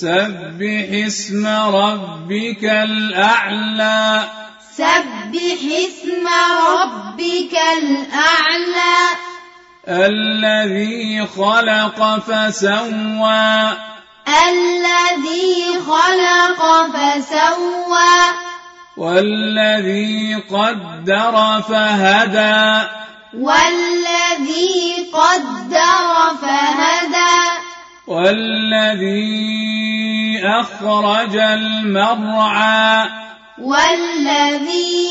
سبح اسم ربك الأعلى. سبح اسم ربك الأعلى. الذي خلق فسوى. الذي خلق فسوى. والذي قدر فهدى. والذي قدر فهدى. والذي أخرج المرعى. والذي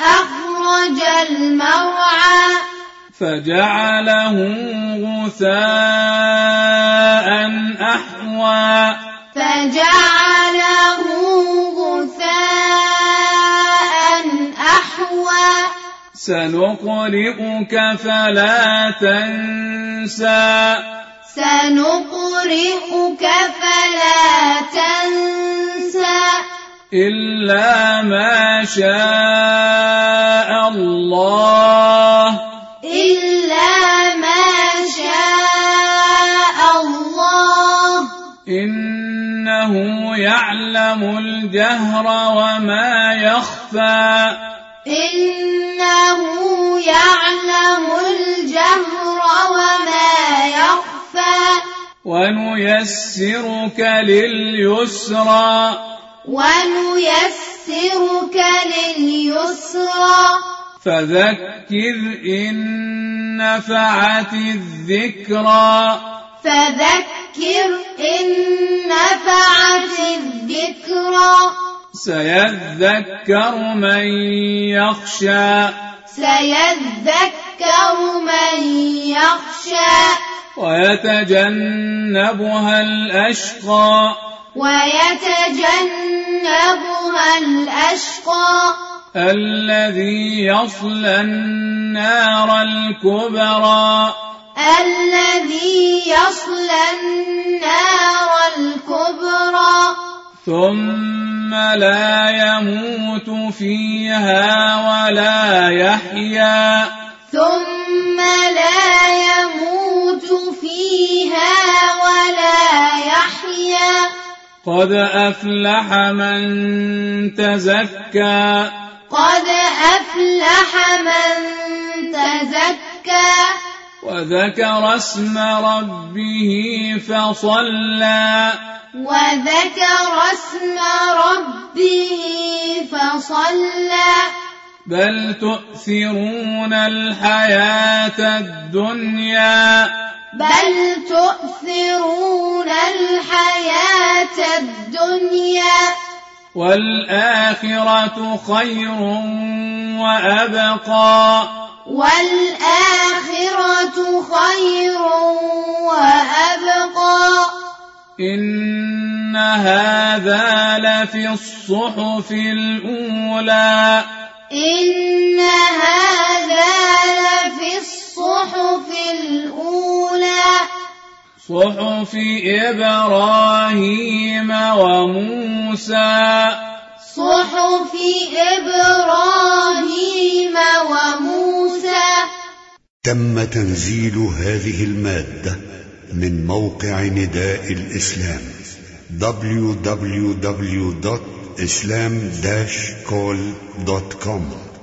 أخرج المرعى. فجعله غثاء أحوى. فجعله غثاء أحوى. سنقرئك فلا تنسى. سنقرئك فلا تنسى. إلا ما شاء الله. إلا ما شاء الله. إنه يعلم الجهر وما يخفى. إنه يعلم الجهر وما ونيسرك لليسرى. ونيسرك لليسرى. فذكر إن نفعت الذكرى. فذكر إن نفعت الذكرى. سيذكر من يخشى. سيذكر من يخشى. ويتجنبها الأشقى. ويتجنبها الأشقى. الذي يصلى النار الكبرى. الذي يصلى النار الكبرى. ثم لا يموت فيها ولا يحيا. ثم لا يموت فيها ولا يحيى قد أفلح من تزكى. قد أفلح من تزكى. وذكر اسم ربه فصلى. وذكر اسم ربه فصلى. بل تؤثرون الحياة الدنيا. بل تؤثرون الحياة الدنيا. والآخرة خير وأبقى. والآخرة خير وأبقى. إن هذا لفي الصحف الأولى. إن صحف إبراهيم وموسى. صحف إبراهيم وموسى. تم تنزيل هذه المادة من موقع نداء الإسلام www.islam-call.com